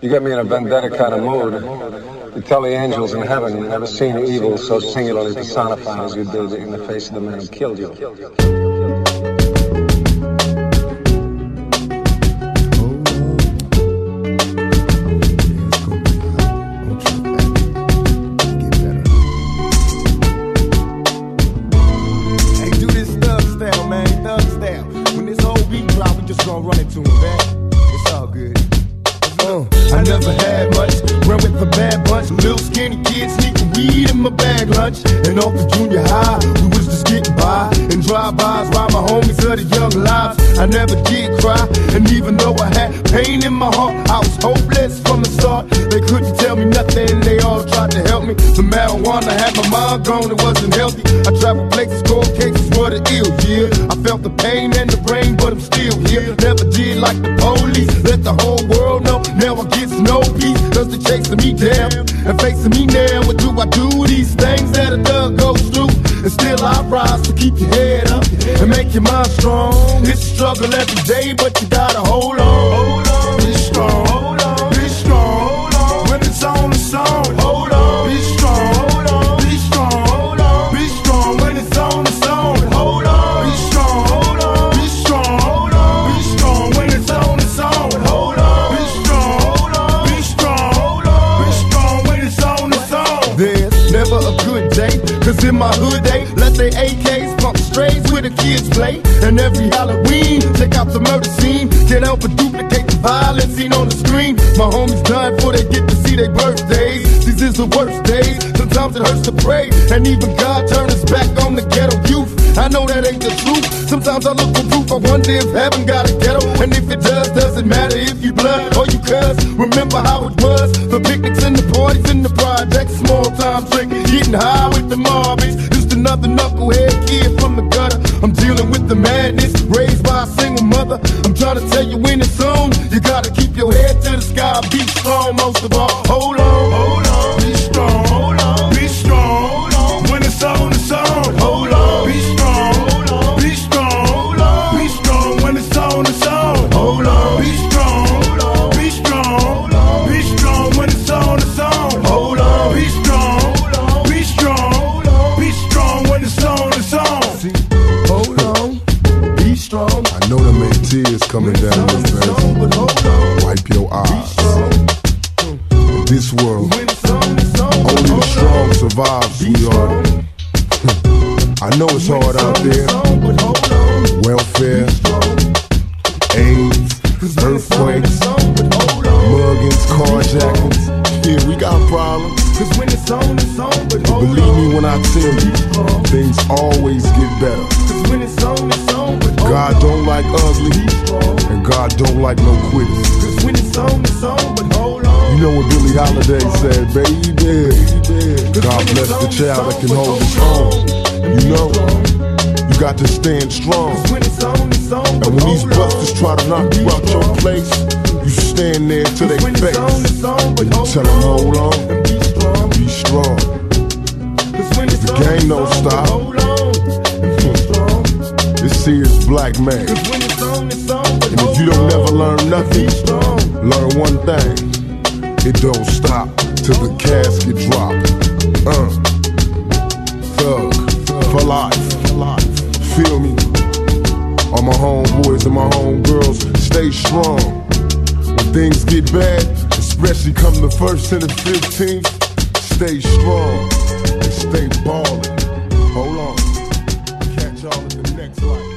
You get me in a vendetta kind of mood. You tell the angels in heaven you never seen evil so singularly personified as you did in the face of the man who killed you. Just gonna run it to him, man. Never had much, run with a bad bunch. Little skinny kids sneaking weed in my bag lunch. And off the junior high, we was just getting by. And drive-bys while my homies of the young lives. I never did cry, and even though I had pain in my heart, I was hopeless from the start. They couldn't tell me nothing, they all tried to help me. The marijuana had my mind gone, it wasn't healthy. I traveled places, cold cases were the ill, yeah. I felt the pain and the brain, but I'm still here. Never did like the police, let the whole me down and facing me now. What do I do? These things that a thug goes through. And still I rise to keep your head up and make your mind strong. It's a struggle every day, but you gotta hold on. In my hood they let their AKs pump strays where the kids play. And every Halloween, check out the murder scene. Can't help but duplicate the violence seen on the screen. My homies die before they get to see their birthdays. These is the worst days. Sometimes it hurts to pray, and even God turns his back on the ghetto youth. I know that ain't the truth. Sometimes I look for proof. I wonder if heaven got a ghetto. And if it does, doesn't matter if you blood or you cuss. Remember how it was. The picnics and the parties in the projects. Small time drinking, getting high with the Marvies. When it's on. You gotta keep your head to the sky. Be strong most of all. Hold on. Hold on. Coming down your face. Wipe your eyes. This world, only the strong survive, sweetheart. I know it's hard out there. Yeah, we got problems. Cause when it's on, it's on. But hold Believe on. me when I tell you, things always get better. Cause when it's on, it's on. But hold God on. don't like ugly, and God don't like no quitters. Cause when it's on, it's on. But hold on. You know what Billie Holiday said, baby. God bless the child that can hold his own. You know, you got to stand strong. When it's on, it's on. And when these busters try to knock you out your place, stand there to their when it's on, face. on. But And you hold tell them, hold on, And be strong. be strong. Cause when it's The game don't stop. But hold on. And be strong. This here is black man. Cause when it's on, it's on. But And if you don't on. never learn nothing, learn one thing. It don't stop till the casket drop. Uh. Thug for life. Feel me? All my homeboys and my homegirls, stay strong things get bad, especially come the first and the 15th, stay strong and stay ballin'. Hold on, catch y'all at the next life.